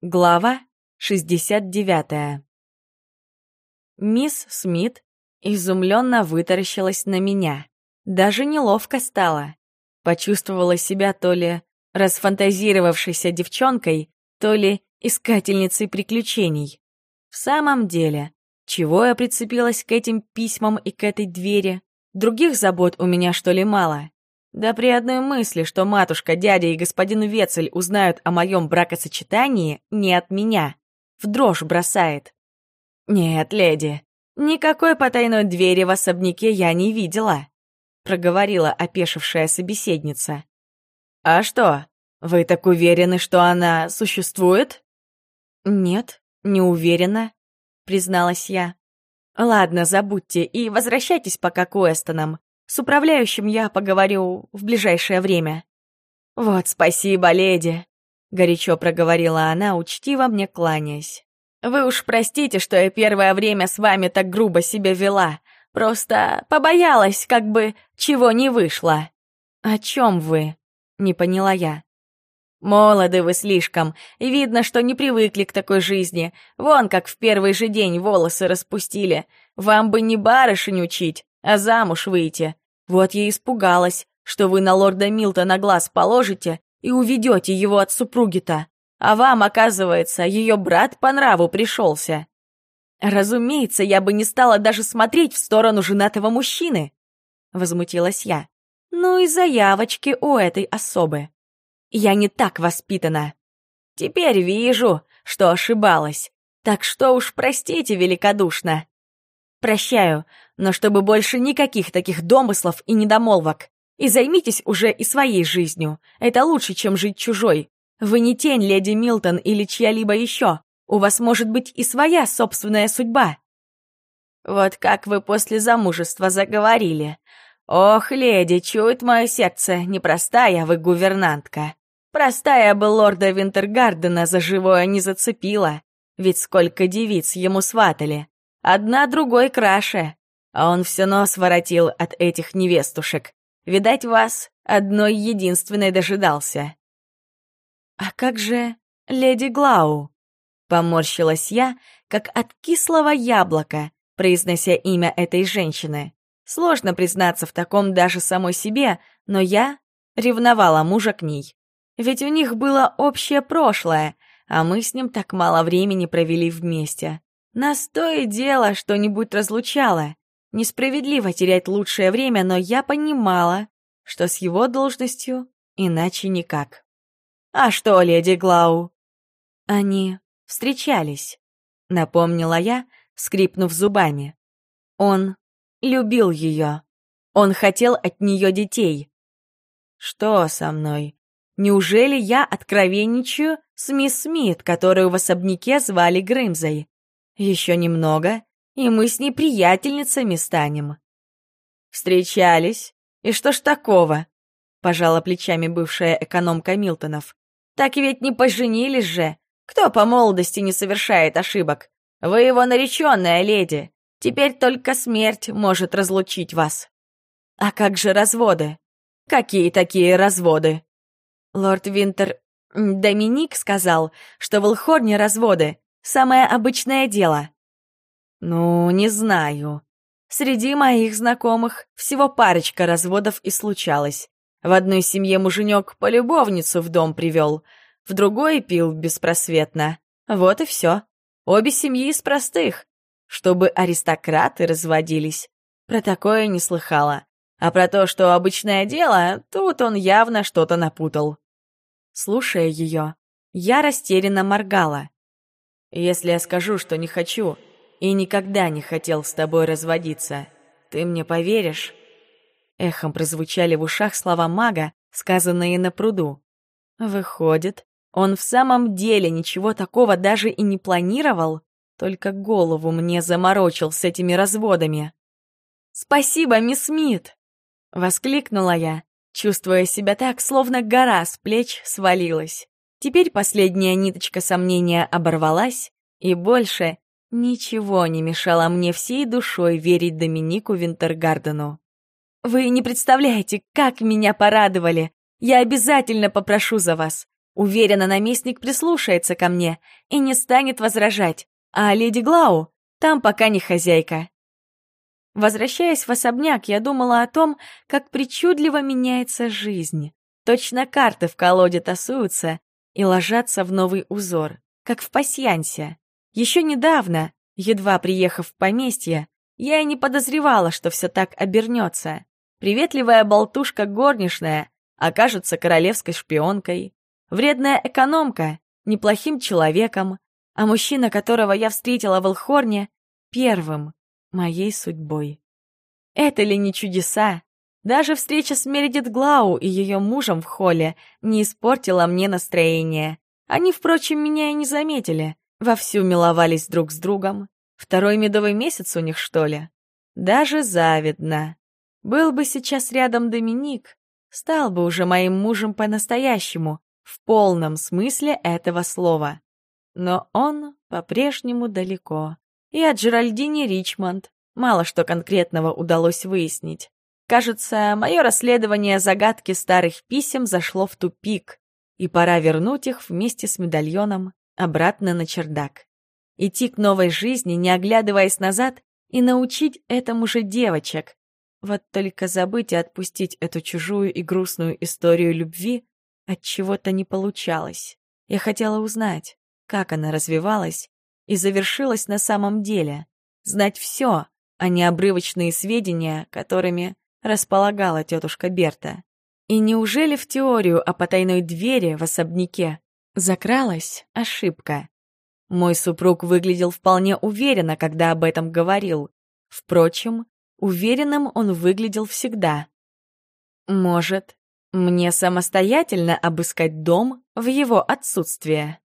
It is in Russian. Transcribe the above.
Глава 69 Мисс Смит изумленно вытаращилась на меня. Даже неловко стало. Почувствовала себя то ли расфантазировавшейся девчонкой, то ли искательницей приключений. В самом деле, чего я прицепилась к этим письмам и к этой двери? Других забот у меня, что ли, мало? Да при одной мысли, что матушка, дядя и господин Вецель узнают о моем бракосочетании, не от меня. В дрожь бросает. «Нет, леди, никакой потайной двери в особняке я не видела», проговорила опешившая собеседница. «А что, вы так уверены, что она существует?» «Нет, не уверена», призналась я. «Ладно, забудьте и возвращайтесь пока к Уэстонам. С управляющим я поговорю в ближайшее время». «Вот спасибо, леди», — горячо проговорила она, учтиво мне кланяясь. «Вы уж простите, что я первое время с вами так грубо себя вела. Просто побоялась, как бы чего не вышло». «О чем вы?» — не поняла я. «Молоды вы слишком, и видно, что не привыкли к такой жизни. Вон как в первый же день волосы распустили. Вам бы не барышень учить, а замуж выйти. Вот я испугалась, что вы на лорда Милтона глаз положите и уведете его от супруги-то. А вам, оказывается, ее брат по нраву пришелся. Разумеется, я бы не стала даже смотреть в сторону женатого мужчины, возмутилась я. Ну и заявочки у этой особы. Я не так воспитана. Теперь вижу, что ошибалась. Так что уж простите великодушно. Прощаю, но чтобы больше никаких таких домыслов и недомолвок. И займитесь уже и своей жизнью. Это лучше, чем жить чужой. Вы не тень, леди Милтон или чья-либо еще. У вас может быть и своя собственная судьба. Вот как вы после замужества заговорили. Ох, леди, чует мое сердце, непростая вы гувернантка. Простая бы лорда Винтергардена за живое не зацепила. Ведь сколько девиц ему сватали. Одна другой краше. А он все нос воротил от этих невестушек. Видать, вас одной единственной дожидался. «А как же леди Глау?» Поморщилась я, как от кислого яблока, произнося имя этой женщины. Сложно признаться в таком даже самой себе, но я ревновала мужа к ней. Ведь у них было общее прошлое, а мы с ним так мало времени провели вместе. Нас то и дело что-нибудь разлучало. Несправедливо терять лучшее время, но я понимала, что с его должностью иначе никак. «А что, леди Глау?» «Они встречались», — напомнила я, скрипнув зубами. «Он любил ее. Он хотел от нее детей». «Что со мной? Неужели я откровенничаю с мисс Смит, которую в особняке звали Грымзой? Еще немного, и мы с ней приятельницами станем. Встречались? И что ж такого? Пожала плечами бывшая экономка Милтонов. Так ведь не поженились же. Кто по молодости не совершает ошибок? Вы его нареченная леди. Теперь только смерть может разлучить вас. А как же разводы? Какие такие разводы? Лорд Винтер... Доминик сказал, что в Элхорне разводы Самое обычное дело. Ну, не знаю. Среди моих знакомых всего парочка разводов и случалось. В одной семье муженек полюбовницу в дом привел, в другой пил беспросветно. Вот и все. Обе семьи из простых. Чтобы аристократы разводились. Про такое не слыхала. А про то, что обычное дело, тут он явно что-то напутал. Слушая ее, я растерянно моргала. Если я скажу, что не хочу и никогда не хотел с тобой разводиться, ты мне поверишь?» Эхом прозвучали в ушах слова мага, сказанные на пруду. Выходит, он в самом деле ничего такого даже и не планировал, только голову мне заморочил с этими разводами. «Спасибо, мисс Смит!» — воскликнула я, чувствуя себя так, словно гора с плеч свалилась. Теперь последняя ниточка сомнения оборвалась, и больше ничего не мешало мне всей душой верить Доминику Винтергардену. «Вы не представляете, как меня порадовали! Я обязательно попрошу за вас! Уверена, наместник прислушается ко мне и не станет возражать, а леди Глау там пока не хозяйка. Возвращаясь в особняк, я думала о том, как причудливо меняется жизнь. Точно карты в колоде тасуются и ложатся в новый узор, как в пасьянсе. Еще недавно, едва приехав в поместье, я и не подозревала, что все так обернется. Приветливая болтушка горничная окажется королевской шпионкой. Вредная экономка — неплохим человеком, а мужчина, которого я встретила в Элхорне, первым моей судьбой. Это ли не чудеса? Даже встреча с Мередит Глау и ее мужем в холле не испортила мне настроение. Они, впрочем, меня и не заметили. Вовсю миловались друг с другом. Второй медовый месяц у них, что ли? Даже завидно. Был бы сейчас рядом Доминик, стал бы уже моим мужем по-настоящему, в полном смысле этого слова. Но он по-прежнему далеко. И от Джеральдини Ричмонд мало что конкретного удалось выяснить. Кажется, мое расследование загадки старых писем зашло в тупик, и пора вернуть их вместе с медальоном обратно на чердак. Идти к новой жизни, не оглядываясь назад, и научить этому же девочек. Вот только забыть и отпустить эту чужую и грустную историю любви от чего-то не получалось. Я хотела узнать, как она развивалась и завершилась на самом деле, знать все, а не обрывочные сведения, которыми располагала тетушка Берта. И неужели в теорию о потайной двери в особняке закралась ошибка? Мой супруг выглядел вполне уверенно, когда об этом говорил. Впрочем, уверенным он выглядел всегда. Может, мне самостоятельно обыскать дом в его отсутствие?